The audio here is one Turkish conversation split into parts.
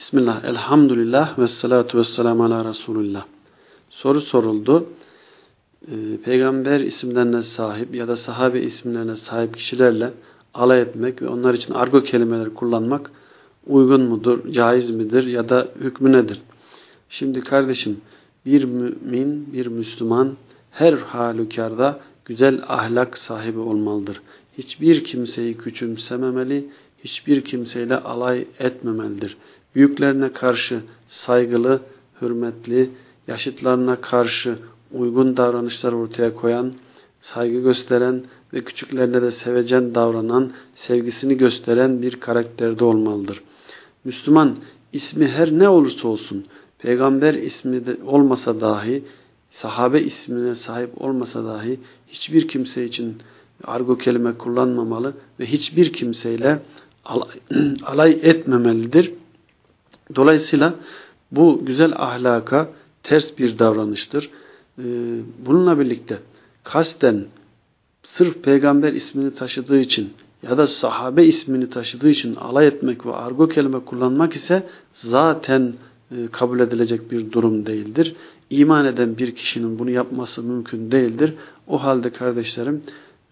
Bismillah, elhamdülillah ve salatu ve selamu ala Resulullah. Soru soruldu. Ee, Peygamber isimlerine sahip ya da sahabe isimlerine sahip kişilerle alay etmek ve onlar için argo kelimeler kullanmak uygun mudur, caiz midir ya da hükmü nedir? Şimdi kardeşim bir mümin, bir Müslüman her halükarda güzel ahlak sahibi olmalıdır. Hiçbir kimseyi küçümsememeli, hiçbir kimseyle alay etmemelidir. Büyüklerine karşı saygılı, hürmetli, yaşıtlarına karşı uygun davranışlar ortaya koyan, saygı gösteren ve küçüklerine de sevecen davranan, sevgisini gösteren bir karakterde olmalıdır. Müslüman ismi her ne olursa olsun, peygamber ismi de olmasa dahi, sahabe ismine sahip olmasa dahi hiçbir kimse için argo kelime kullanmamalı ve hiçbir kimseyle alay, etmemelidir. Dolayısıyla bu güzel ahlaka ters bir davranıştır. Ee, bununla birlikte kasten sırf peygamber ismini taşıdığı için ya da sahabe ismini taşıdığı için alay etmek ve argo kelime kullanmak ise zaten e, kabul edilecek bir durum değildir. İman eden bir kişinin bunu yapması mümkün değildir. O halde kardeşlerim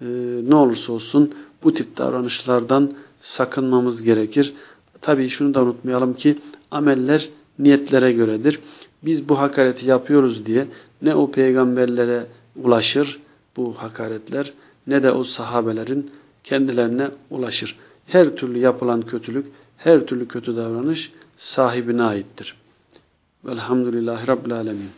e, ne olursa olsun bu tip davranışlardan sakınmamız gerekir. Tabii şunu da unutmayalım ki ameller niyetlere göredir. Biz bu hakareti yapıyoruz diye ne o peygamberlere ulaşır bu hakaretler ne de o sahabelerin kendilerine ulaşır. Her türlü yapılan kötülük, her türlü kötü davranış sahibine aittir. Velhamdülillahi Rabbil Alemin.